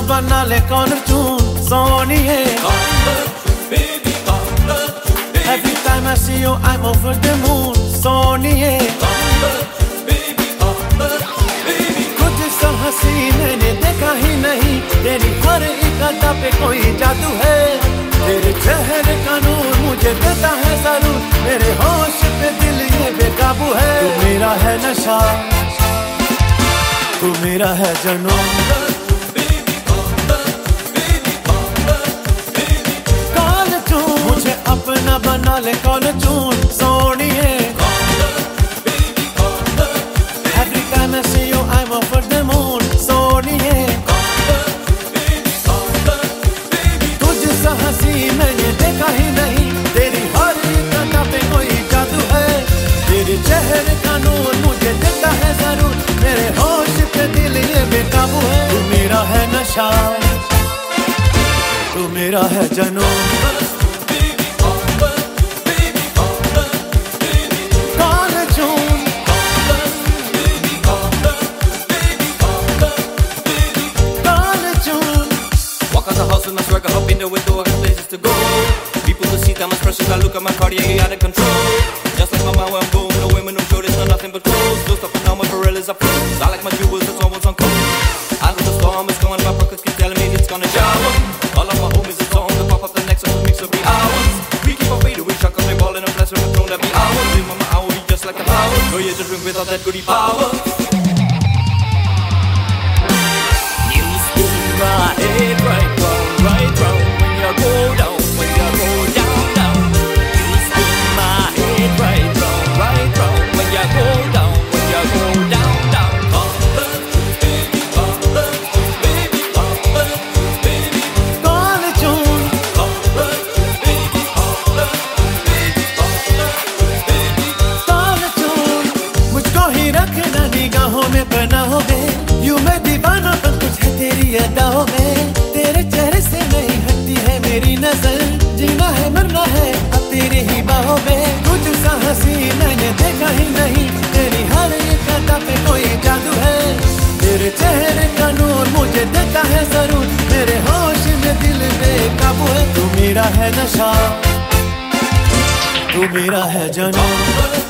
अपना बना ले कौन चूं सोनी है। Every time I see you, I'm over the moon. Soni है। कुछ सा हँसी मैंने देखा ही नहीं। तेरी हर एक अदा पे कोई जादू है। तेरे चेहरे का नूर मुझे देता है ज़रूर। मेरे होश पे दिल ये बेकाबू है। तू मेरा है नशा। तू मेरा है जनून। अपना बना ले कौन चूं Soni Every I see you I'm over the moon Soni हँसी मैंने देखा ही नहीं। तेरी कोई है। तेरे चेहरे का मुझे है ज़रूर। मेरे बेकाबू है। मेरा है नशा। तू मेरा है जनून। To go. People to see, time precious. I look at my Cartier, out of control. Just like my mind where I'm going, no women, no shoulders, no nothing but clothes. Don't stop now, my Pirellis are froze. I like my jewels, it's always on cold. I know the storm is coming, my pockets keep telling me it's gonna shower. All of my homies is on the pop up the next one, mix of the hours. We keep our fade away, shot cause they ballin' and blessing the throne that be ours. Will be just like a power. Go you just drink without that goody power. निगाहों में बनाओगे यूँ मैं दीवाना पर कुछ है तेरी अदाओं में तेरे चेहरे से नहीं हटती है मेरी नज़र। जीना है, मरना है, अब तेरी ही बाहों में कुछ सा हँसी मैंने देखा ही नहीं। तेरी हर एक अदा पे कोई जादू है। तेरे चेहरे का नूर मुझे देता है ज़रूर। मेरे होश में दिल बेकाबू है। तू मेरा है नशा। तू मेरा है जनून